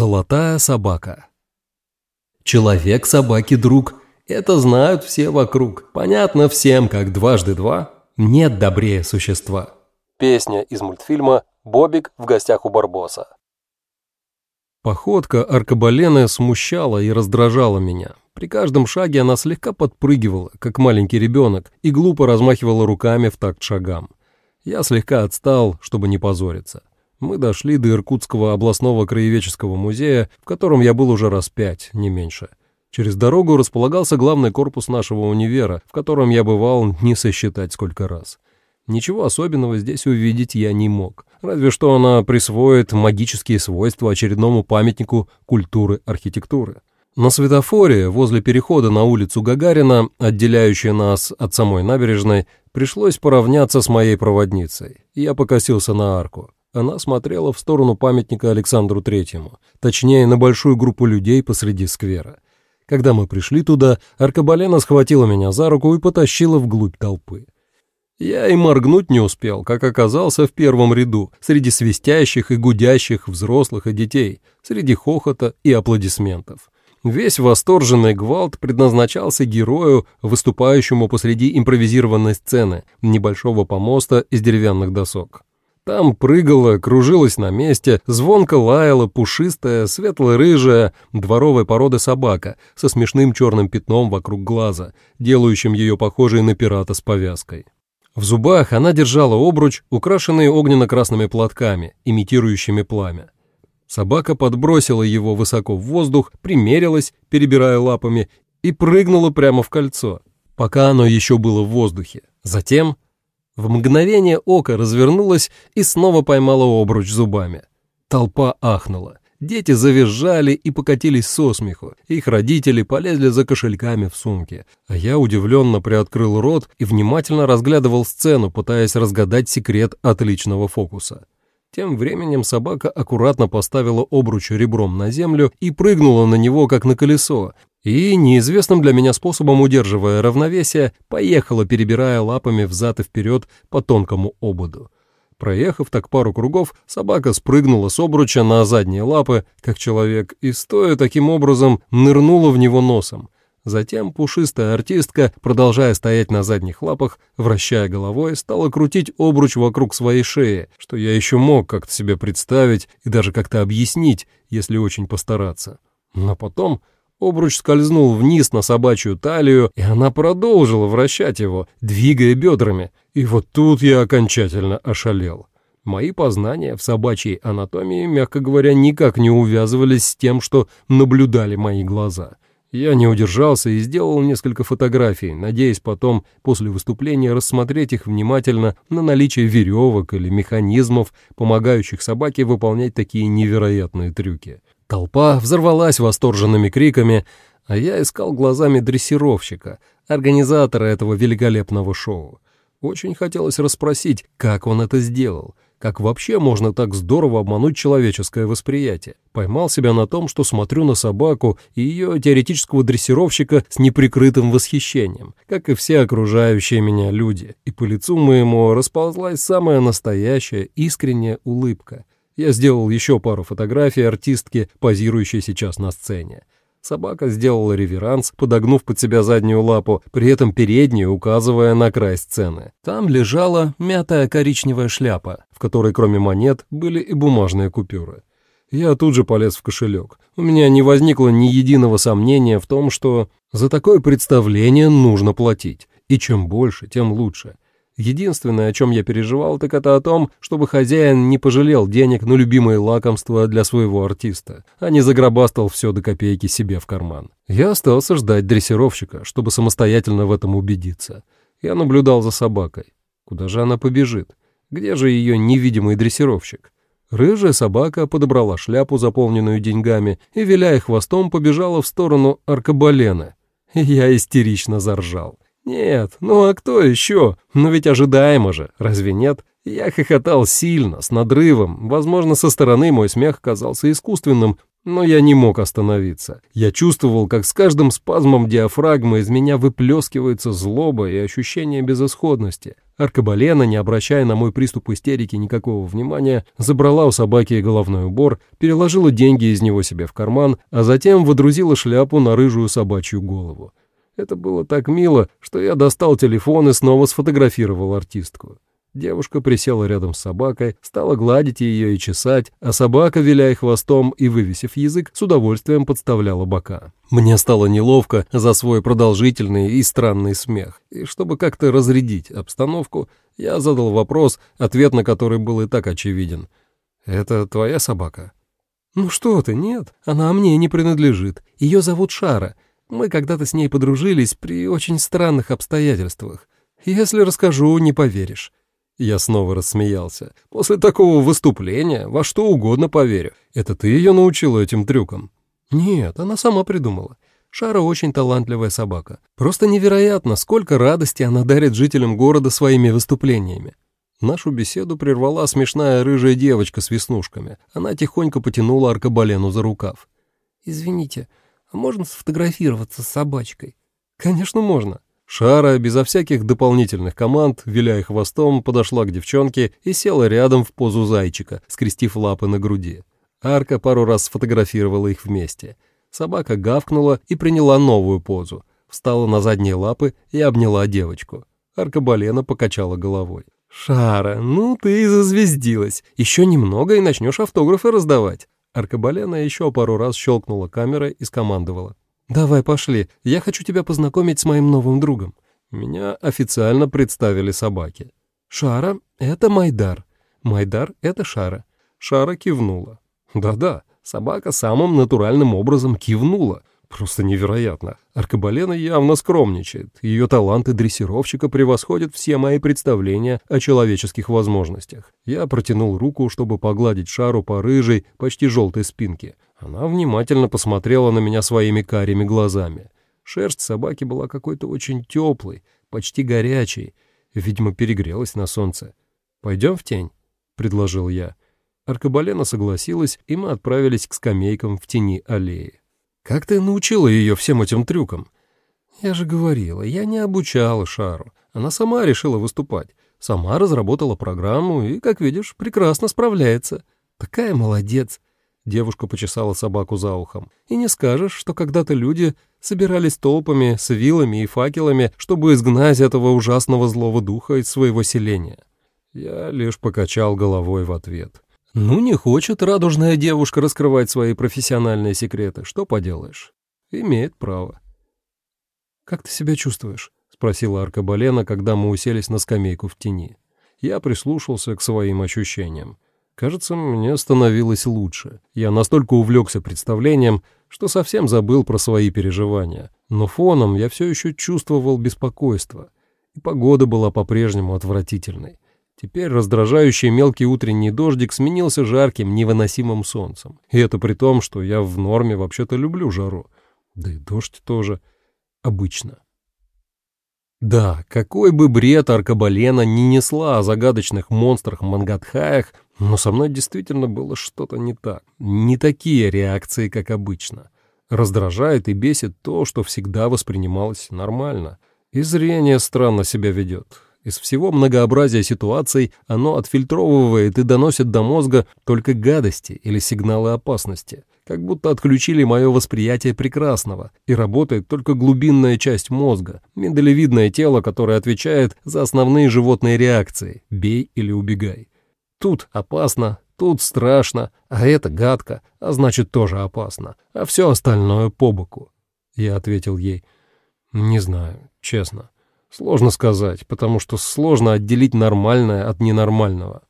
Золотая собака. Человек собаки друг. Это знают все вокруг. Понятно всем, как дважды два. Нет добрее существа. Песня из мультфильма «Бобик в гостях у Барбоса». Походка аркабалены смущала и раздражала меня. При каждом шаге она слегка подпрыгивала, как маленький ребенок, и глупо размахивала руками в такт шагам. Я слегка отстал, чтобы не позориться. Мы дошли до Иркутского областного краеведческого музея, в котором я был уже раз пять, не меньше. Через дорогу располагался главный корпус нашего универа, в котором я бывал не сосчитать сколько раз. Ничего особенного здесь увидеть я не мог, разве что она присвоит магические свойства очередному памятнику культуры архитектуры. На светофоре возле перехода на улицу Гагарина, отделяющей нас от самой набережной, пришлось поравняться с моей проводницей. Я покосился на арку. Она смотрела в сторону памятника Александру Третьему, точнее, на большую группу людей посреди сквера. Когда мы пришли туда, Аркабалена схватила меня за руку и потащила вглубь толпы. Я и моргнуть не успел, как оказался в первом ряду, среди свистящих и гудящих взрослых и детей, среди хохота и аплодисментов. Весь восторженный гвалт предназначался герою, выступающему посреди импровизированной сцены, небольшого помоста из деревянных досок. Там прыгала, кружилась на месте, звонко лаяла пушистая, светло-рыжая, дворовой породы собака со смешным черным пятном вокруг глаза, делающим ее похожей на пирата с повязкой. В зубах она держала обруч, украшенный огненно-красными платками, имитирующими пламя. Собака подбросила его высоко в воздух, примерилась, перебирая лапами, и прыгнула прямо в кольцо, пока оно еще было в воздухе. Затем в мгновение ока развернулась и снова поймала обруч зубами. Толпа ахнула. Дети завизжали и покатились со смеху. Их родители полезли за кошельками в сумки. А я удивленно приоткрыл рот и внимательно разглядывал сцену, пытаясь разгадать секрет отличного фокуса. Тем временем собака аккуратно поставила обруч ребром на землю и прыгнула на него, как на колесо, и, неизвестным для меня способом удерживая равновесие, поехала, перебирая лапами взад и вперед по тонкому ободу. Проехав так пару кругов, собака спрыгнула с обруча на задние лапы, как человек, и, стоя таким образом, нырнула в него носом. Затем пушистая артистка, продолжая стоять на задних лапах, вращая головой, стала крутить обруч вокруг своей шеи, что я еще мог как-то себе представить и даже как-то объяснить, если очень постараться. Но потом Обруч скользнул вниз на собачью талию, и она продолжила вращать его, двигая бедрами. И вот тут я окончательно ошалел. Мои познания в собачьей анатомии, мягко говоря, никак не увязывались с тем, что наблюдали мои глаза. Я не удержался и сделал несколько фотографий, надеясь потом, после выступления, рассмотреть их внимательно на наличие веревок или механизмов, помогающих собаке выполнять такие невероятные трюки. Толпа взорвалась восторженными криками, а я искал глазами дрессировщика, организатора этого великолепного шоу. Очень хотелось расспросить, как он это сделал, как вообще можно так здорово обмануть человеческое восприятие. Поймал себя на том, что смотрю на собаку и ее теоретического дрессировщика с неприкрытым восхищением, как и все окружающие меня люди, и по лицу моему расползлась самая настоящая искренняя улыбка. Я сделал еще пару фотографий артистки, позирующей сейчас на сцене. Собака сделала реверанс, подогнув под себя заднюю лапу, при этом переднюю указывая на край сцены. Там лежала мятая коричневая шляпа, в которой кроме монет были и бумажные купюры. Я тут же полез в кошелек. У меня не возникло ни единого сомнения в том, что за такое представление нужно платить. И чем больше, тем лучше. Единственное, о чем я переживал, так это о том, чтобы хозяин не пожалел денег на любимые лакомства для своего артиста, а не загробастал все до копейки себе в карман. Я остался ждать дрессировщика, чтобы самостоятельно в этом убедиться. Я наблюдал за собакой. Куда же она побежит? Где же ее невидимый дрессировщик? Рыжая собака подобрала шляпу, заполненную деньгами, и, виляя хвостом, побежала в сторону аркабалена. Я истерично заржал. Нет, ну а кто еще? Но ведь ожидаемо же, разве нет? Я хохотал сильно, с надрывом. Возможно, со стороны мой смех казался искусственным, Но я не мог остановиться. Я чувствовал, как с каждым спазмом диафрагмы из меня выплескивается злоба и ощущение безысходности. Аркабалена, не обращая на мой приступ истерики никакого внимания, забрала у собаки головной убор, переложила деньги из него себе в карман, а затем водрузила шляпу на рыжую собачью голову. Это было так мило, что я достал телефон и снова сфотографировал артистку. Девушка присела рядом с собакой, стала гладить ее и чесать, а собака, виляя хвостом и вывесив язык, с удовольствием подставляла бока. Мне стало неловко за свой продолжительный и странный смех, и чтобы как-то разрядить обстановку, я задал вопрос, ответ на который был и так очевиден. «Это твоя собака?» «Ну что ты, нет, она мне не принадлежит. Ее зовут Шара. Мы когда-то с ней подружились при очень странных обстоятельствах. Если расскажу, не поверишь». Я снова рассмеялся. «После такого выступления во что угодно поверю. Это ты ее научила этим трюкам?» «Нет, она сама придумала. Шара очень талантливая собака. Просто невероятно, сколько радости она дарит жителям города своими выступлениями. Нашу беседу прервала смешная рыжая девочка с веснушками. Она тихонько потянула аркабалену за рукав. «Извините, можно сфотографироваться с собачкой?» «Конечно, можно». Шара, безо всяких дополнительных команд, виляя хвостом, подошла к девчонке и села рядом в позу зайчика, скрестив лапы на груди. Арка пару раз сфотографировала их вместе. Собака гавкнула и приняла новую позу. Встала на задние лапы и обняла девочку. Арка Балена покачала головой. «Шара, ну ты и зазвездилась. Еще немного и начнешь автографы раздавать». Аркабалена еще пару раз щелкнула камерой и скомандовала. «Давай, пошли. Я хочу тебя познакомить с моим новым другом». Меня официально представили собаки. «Шара — это Майдар. Майдар — это Шара». Шара кивнула. «Да-да, собака самым натуральным образом кивнула. Просто невероятно. Аркабалена явно скромничает. Ее таланты дрессировщика превосходят все мои представления о человеческих возможностях. Я протянул руку, чтобы погладить шару по рыжей, почти желтой спинке. Она внимательно посмотрела на меня своими карими глазами. Шерсть собаки была какой-то очень теплой, почти горячей. Видимо, перегрелась на солнце. «Пойдем в тень», — предложил я. Аркабалена согласилась, и мы отправились к скамейкам в тени аллеи. Как ты научила ее всем этим трюкам? Я же говорила, я не обучала Шару. Она сама решила выступать. Сама разработала программу и, как видишь, прекрасно справляется. Такая молодец. Девушка почесала собаку за ухом. И не скажешь, что когда-то люди собирались толпами с вилами и факелами, чтобы изгнать этого ужасного злого духа из своего селения. Я лишь покачал головой в ответ. Ну, не хочет радужная девушка раскрывать свои профессиональные секреты. Что поделаешь? Имеет право. «Как ты себя чувствуешь?» — спросила Аркабалена, когда мы уселись на скамейку в тени. Я прислушался к своим ощущениям. Кажется, мне становилось лучше. Я настолько увлекся представлением, что совсем забыл про свои переживания. Но фоном я все еще чувствовал беспокойство. И погода была по-прежнему отвратительной. Теперь раздражающий мелкий утренний дождик сменился жарким, невыносимым солнцем. И это при том, что я в норме вообще-то люблю жару. Да и дождь тоже. Обычно. Да, какой бы бред Аркабалена не несла о загадочных монстрах-мангатхаях, но со мной действительно было что-то не так. Не такие реакции, как обычно. Раздражает и бесит то, что всегда воспринималось нормально. И зрение странно себя ведет. Из всего многообразия ситуаций оно отфильтровывает и доносит до мозга только гадости или сигналы опасности, как будто отключили мое восприятие прекрасного, и работает только глубинная часть мозга, миндалевидное тело, которое отвечает за основные животные реакции «бей или убегай». Тут опасно, тут страшно, а это гадко, а значит тоже опасно, а все остальное по боку. Я ответил ей, не знаю, честно. Сложно сказать, потому что сложно отделить нормальное от ненормального.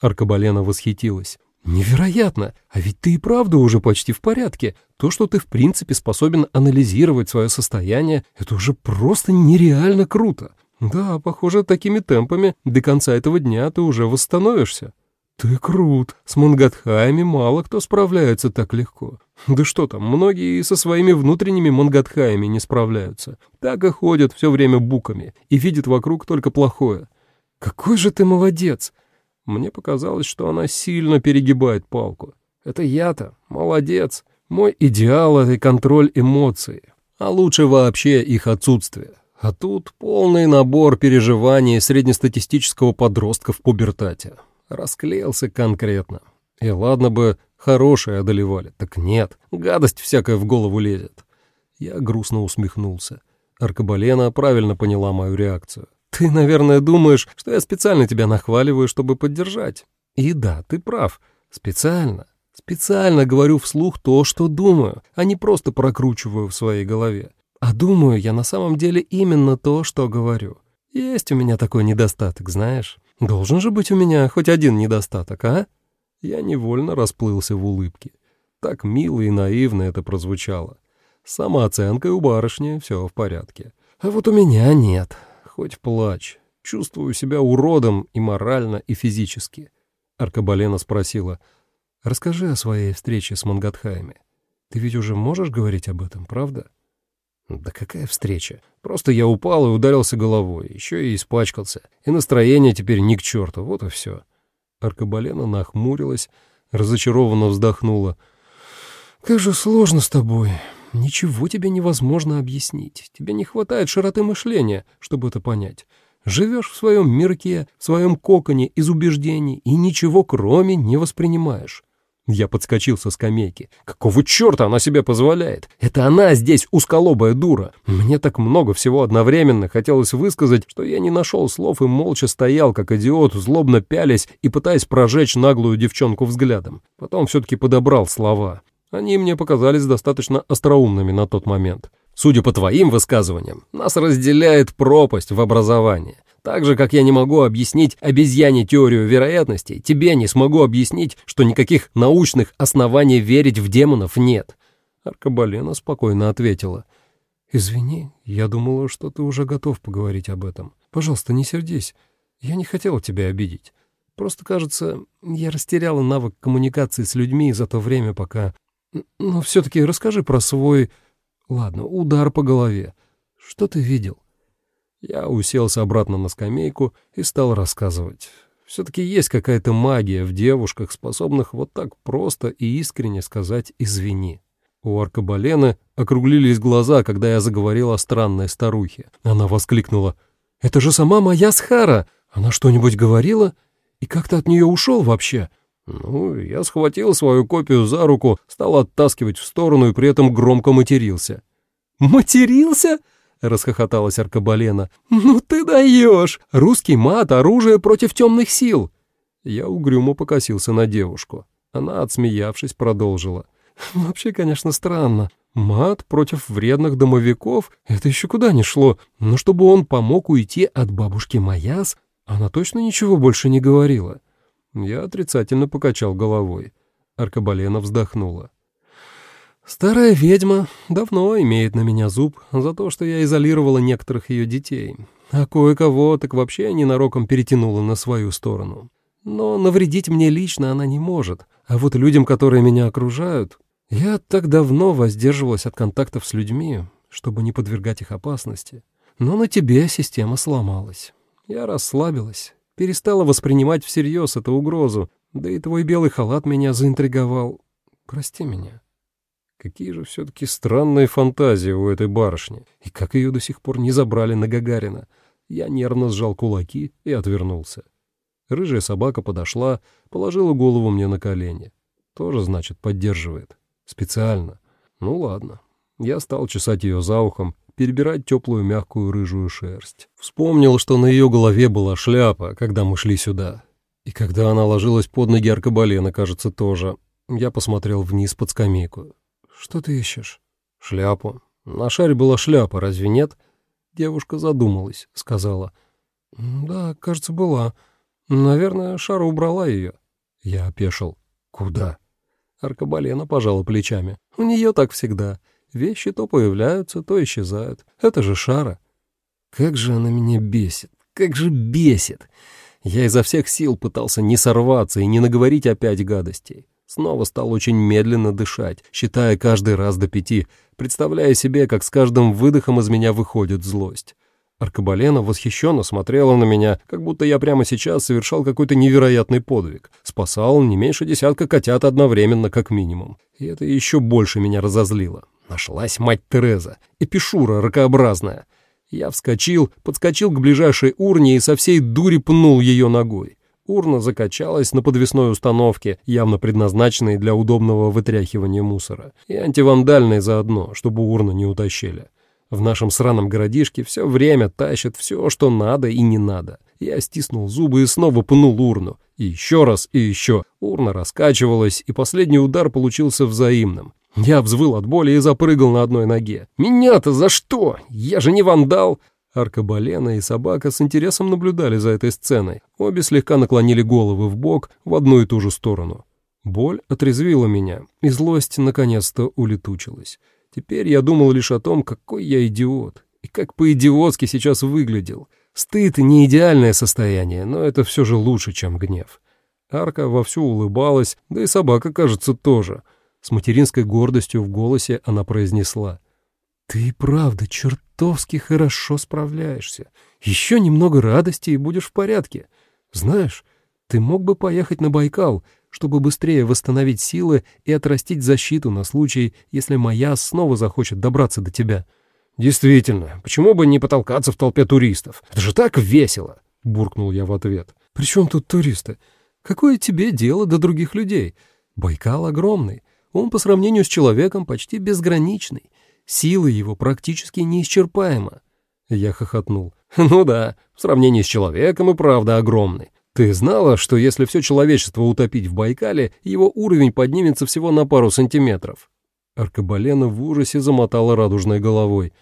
Аркабалена восхитилась. «Невероятно! А ведь ты и правда уже почти в порядке. То, что ты в принципе способен анализировать свое состояние, это уже просто нереально круто. Да, похоже, такими темпами до конца этого дня ты уже восстановишься». «Ты крут. С мангатхаями мало кто справляется так легко. Да что там, многие со своими внутренними мангатхаями не справляются. Так и ходят все время буками и видят вокруг только плохое. Какой же ты молодец!» Мне показалось, что она сильно перегибает палку. Это я-то, молодец. Мой идеал — это контроль эмоций, а лучше вообще их отсутствие. А тут полный набор переживаний среднестатистического подростка в пубертате. Расклеился конкретно. И ладно бы хорошие одолевали, так нет, гадость всякая в голову лезет. Я грустно усмехнулся. Аркабалена правильно поняла мою реакцию. «Ты, наверное, думаешь, что я специально тебя нахваливаю, чтобы поддержать. И да, ты прав. Специально. Специально говорю вслух то, что думаю, а не просто прокручиваю в своей голове. А думаю я на самом деле именно то, что говорю. Есть у меня такой недостаток, знаешь. Должен же быть у меня хоть один недостаток, а?» Я невольно расплылся в улыбке. Так мило и наивно это прозвучало. С самооценкой у барышни все в порядке. А вот у меня нет. Хоть плачь. Чувствую себя уродом и морально, и физически. Аркабалена спросила, «Расскажи о своей встрече с Мангатхаями. Ты ведь уже можешь говорить об этом, правда?» «Да какая встреча? Просто я упал и ударился головой, еще и испачкался. И настроение теперь ни к черту, вот и все». Аркабалена нахмурилась, разочарованно вздохнула. «Как же сложно с тобой. Ничего тебе невозможно объяснить. Тебе не хватает широты мышления, чтобы это понять. Живешь в своем мирке, в своем коконе из убеждений и ничего кроме не воспринимаешь. Я подскочил со скамейки. Какого черта она себе позволяет? Это она здесь узколобая дура. Мне так много всего одновременно хотелось высказать, что я не нашел слов и молча стоял, как идиот, злобно пялясь и пытаясь прожечь наглую девчонку взглядом. Потом все-таки подобрал слова. Они мне показались достаточно остроумными на тот момент. Судя по твоим высказываниям, нас разделяет пропасть в образовании. Так же, как я не могу объяснить обезьяне теорию вероятностей, тебе не смогу объяснить, что никаких научных оснований верить в демонов нет. Аркабалена спокойно ответила. «Извини, я думала, что ты уже готов поговорить об этом. Пожалуйста, не сердись. Я не хотела тебя обидеть. Просто, кажется, я растеряла навык коммуникации с людьми за то время, пока но все-таки расскажи про свой... Ладно, удар по голове. Что ты видел? Я уселся обратно на скамейку и стал рассказывать. Все-таки есть какая-то магия в девушках, способных вот так просто и искренне сказать «извини». У Аркабалены округлились глаза, когда я заговорил о странной старухе. Она воскликнула. «Это же сама моя Схара! Она что-нибудь говорила? И как ты от нее ушел вообще? Ну, я схватил свою копию за руку, стал оттаскивать в сторону и при этом громко матерился. «Матерился?» — расхохоталась Аркабалена. «Ну ты даешь! Русский мат — оружие против темных сил!» Я угрюмо покосился на девушку. Она, отсмеявшись, продолжила. «Вообще, конечно, странно. Мат против вредных домовиков — это еще куда ни шло. Но чтобы он помог уйти от бабушки Маяс, она точно ничего больше не говорила. Я отрицательно покачал головой. Аркабалена вздохнула. «Старая ведьма давно имеет на меня зуб за то, что я изолировала некоторых ее детей, а кое-кого так вообще ненароком перетянула на свою сторону. Но навредить мне лично она не может, а вот людям, которые меня окружают, я так давно воздерживалась от контактов с людьми, чтобы не подвергать их опасности. Но на тебе система сломалась. Я расслабилась перестала воспринимать всерьез эту угрозу, да и твой белый халат меня заинтриговал. Прости меня. Какие же все-таки странные фантазии у этой барышни, и как ее до сих пор не забрали на Гагарина. Я нервно сжал кулаки и отвернулся. Рыжая собака подошла, положила голову мне на колени. Тоже, значит, поддерживает. Специально. Ну ладно. Я стал чесать ее за ухом, перебирать теплую мягкую рыжую шерсть. Вспомнил, что на ее голове была шляпа, когда мы шли сюда. И когда она ложилась под ноги аркабалена, кажется, тоже. Я посмотрел вниз под скамейку. «Что ты ищешь?» «Шляпу. На шаре была шляпа, разве нет?» Девушка задумалась, сказала. «Да, кажется, была. Наверное, Шара убрала ее». Я опешил. «Куда?» Аркабалена пожала плечами. «У нее так всегда. Вещи то появляются, то исчезают. Это же Шара. Как же она меня бесит, как же бесит. Я изо всех сил пытался не сорваться и не наговорить опять гадостей. Снова стал очень медленно дышать, считая каждый раз до пяти, представляя себе, как с каждым выдохом из меня выходит злость. Аркабалена восхищенно смотрела на меня, как будто я прямо сейчас совершал какой-то невероятный подвиг. Спасал не меньше десятка котят одновременно, как минимум. И это еще больше меня разозлило. Нашлась мать Тереза, эпишура ракообразная. Я вскочил, подскочил к ближайшей урне и со всей дури пнул ее ногой. Урна закачалась на подвесной установке, явно предназначенной для удобного вытряхивания мусора, и антивандальной заодно, чтобы урну не утащили. В нашем сраном городишке все время тащат все, что надо и не надо. Я стиснул зубы и снова пнул урну. И еще раз, и еще. Урна раскачивалась, и последний удар получился взаимным. Я взвыл от боли и запрыгал на одной ноге. «Меня-то за что? Я же не вандал!» Аркабалена и собака с интересом наблюдали за этой сценой. Обе слегка наклонили головы в бок в одну и ту же сторону. Боль отрезвила меня, и злость наконец-то улетучилась. Теперь я думал лишь о том, какой я идиот, и как по-идиотски сейчас выглядел. Стыд — не идеальное состояние, но это все же лучше, чем гнев. Арка вовсю улыбалась, да и собака, кажется, тоже. С материнской гордостью в голосе она произнесла. «Ты правда чертовски хорошо справляешься. Еще немного радости, и будешь в порядке. Знаешь, ты мог бы поехать на Байкал, чтобы быстрее восстановить силы и отрастить защиту на случай, если моя снова захочет добраться до тебя. «Действительно, почему бы не потолкаться в толпе туристов? Это же так весело!» — буркнул я в ответ. «При чем тут туристы? Какое тебе дело до других людей? Байкал огромный, он по сравнению с человеком почти безграничный, сила его практически неисчерпаема». Я хохотнул. «Ну да, в сравнении с человеком и правда огромный. Ты знала, что если все человечество утопить в Байкале, его уровень поднимется всего на пару сантиметров?» Аркабалена в ужасе замотала радужной головой.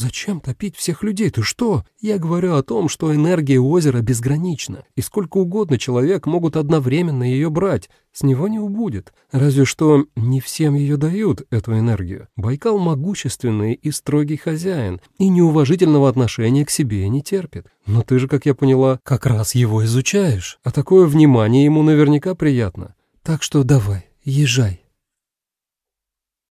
«Зачем топить всех людей? Ты что? Я говорю о том, что энергия озера безгранична, и сколько угодно человек могут одновременно ее брать, с него не убудет. Разве что не всем ее дают, эту энергию. Байкал могущественный и строгий хозяин, и неуважительного отношения к себе не терпит. Но ты же, как я поняла, как раз его изучаешь, а такое внимание ему наверняка приятно. Так что давай, езжай».